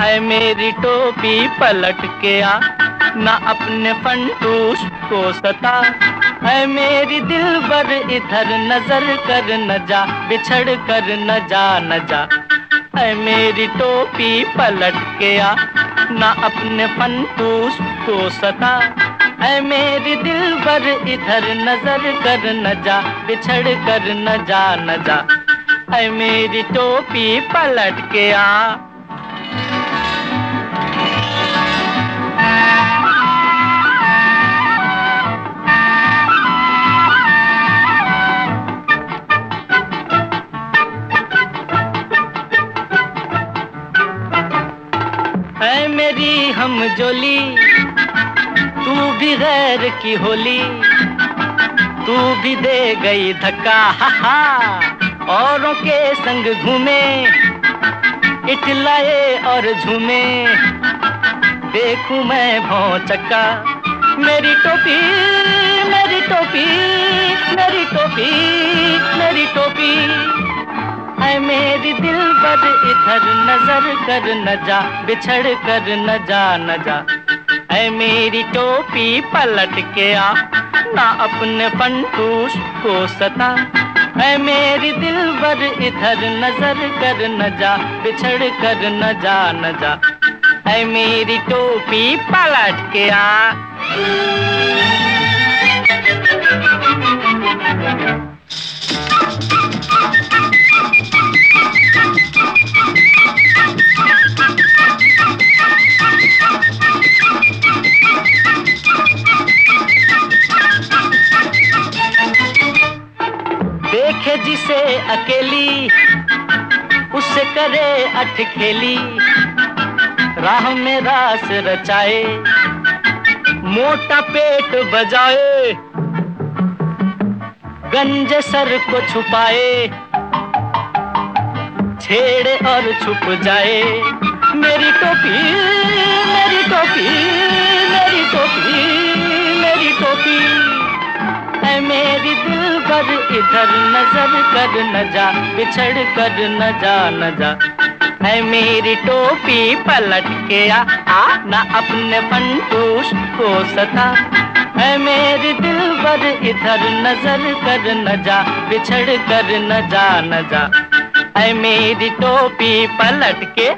ऐ मेरी टोपी पलट के आ। ना अपने फंटूस को सता। है मेरी दिल बर इधर नज़र कर न जा, बिछड़ कर न जा न जा। ऐ मेरी टोपी पलट के आ। ना अपने फंटूस को सता। ऐ मेरी दिल बर इधर नज़र कर न जा, बिछड़ कर न जा न जा। ऐ मेरी टोपी पलट के आ। है मेरी हम जोली तू भी गैर की होली, तू भी दे गई धक्का हा औरों के संग घूमे इठलाए और झूमे, देखूँ मैं भौ चक्का मेरी टोपी मेरी टोपी मेरी टोपी मेरी टोपी। इधर नज़र कर न जा, बिछड़ कर न जा न जा। ऐ मेरी टोपी पलट के आ, ना अपने पंटूस को सता। ऐ मेरी दिल पर इधर नज़र कर न जा, बिछड़ कर न जा न जा। ऐ मेरी टोपी पलट के आ। देखे जिसे अकेली उससे करे अठ खेली राह में रास रचाए, मोटा पेट बजाए। गंज सर को छुपाए, छेड़े और छुप जाए। मेरी टोपी मेरी टोपी मेरी टोपी मेरी टोपी। मेरी दिल पर इधर नज़र कर न जा बिछड़ कर न जा न जा। है मेरी टोपी पलट के आ, आ ना अपने पंटूस को सता। है मेरी दिल पर इधर नज़र कर न जा बिछड़ कर न जा न जा। है मेरी टोपी पलट के